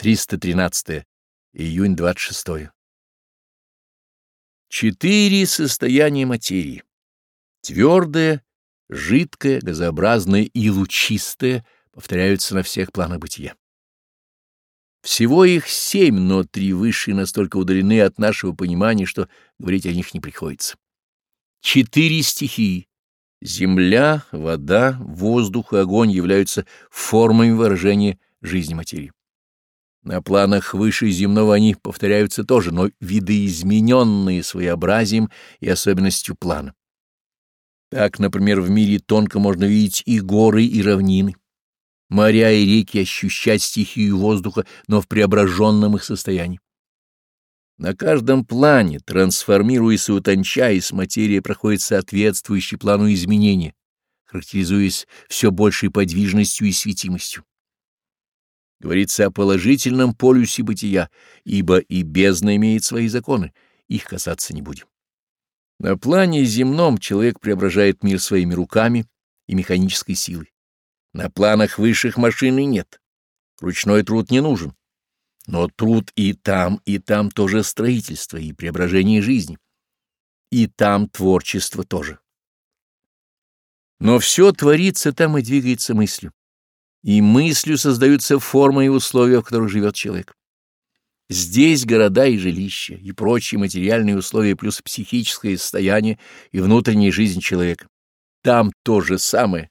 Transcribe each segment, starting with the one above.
313 июнь 26. Четыре состояния материи. Твердое, жидкое, газообразное и лучистое повторяются на всех планах бытия. Всего их семь, но три высшие настолько удалены от нашего понимания, что говорить о них не приходится. Четыре стихии — земля, вода, воздух и огонь — являются формами выражения жизни материи. На планах выше земного они повторяются тоже, но видоизмененные своеобразием и особенностью плана. Так, например, в мире тонко можно видеть и горы, и равнины, моря и реки, ощущать стихию воздуха, но в преображенном их состоянии. На каждом плане, трансформируясь и утончаясь, материя проходит соответствующий плану изменения, характеризуясь все большей подвижностью и светимостью. Говорится о положительном полюсе бытия, ибо и бездна имеет свои законы, их касаться не будем. На плане земном человек преображает мир своими руками и механической силой. На планах высших машины нет. Ручной труд не нужен. Но труд и там, и там тоже строительство и преображение жизни. И там творчество тоже. Но все творится там и двигается мыслью и мыслью создаются формы и условия, в которых живет человек. Здесь города и жилища, и прочие материальные условия, плюс психическое состояние и внутренняя жизнь человека. Там то же самое,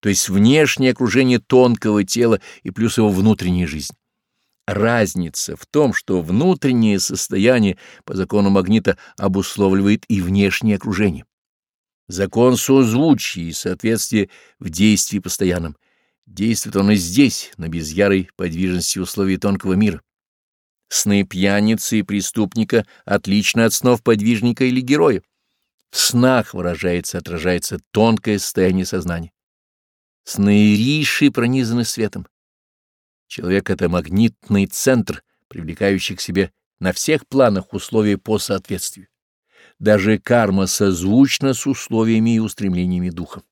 то есть внешнее окружение тонкого тела и плюс его внутренняя жизнь. Разница в том, что внутреннее состояние по закону магнита обусловливает и внешнее окружение. Закон созвучия и соответствие в действии постоянном — Действует он и здесь, на безъярой подвижности условий тонкого мира. Сны пьяницы и преступника отличны от снов подвижника или героя. В снах выражается отражается тонкое состояние сознания. Сны риши пронизаны светом. Человек — это магнитный центр, привлекающий к себе на всех планах условия по соответствию. Даже карма созвучна с условиями и устремлениями духа.